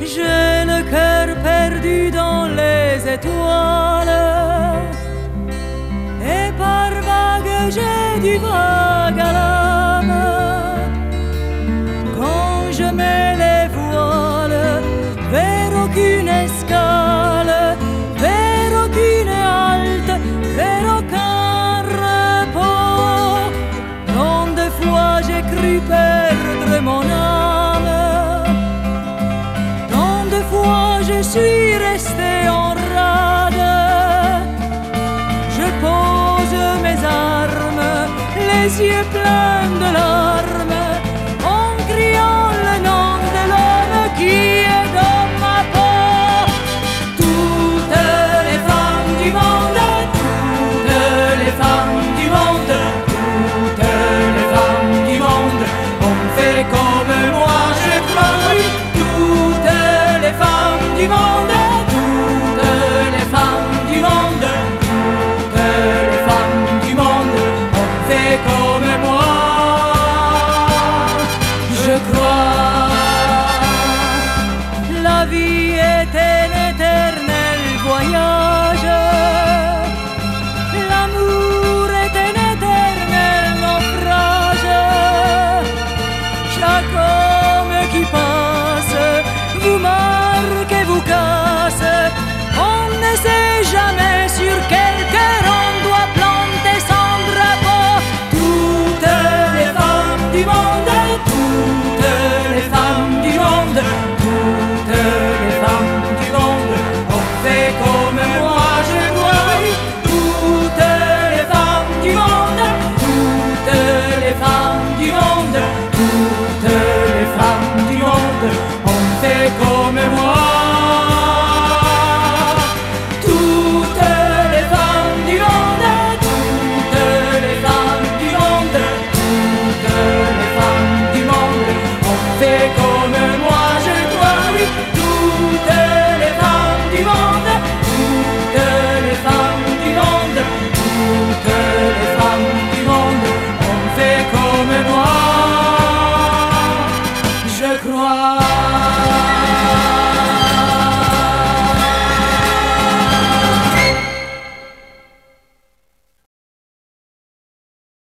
J'ai le cœur perdu dans les étoiles. Et par vague j'ai du vague à l'âme. Quand je mets les voiles vers aucune escale Vers aucune halte, vers aucun repos. Tant de fois j'ai cru peur je suis resté en rade. Je pose mes armes, les yeux pleins de larmes. croix.